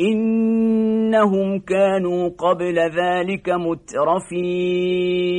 إنهم كانوا قبل ذلك مترفين.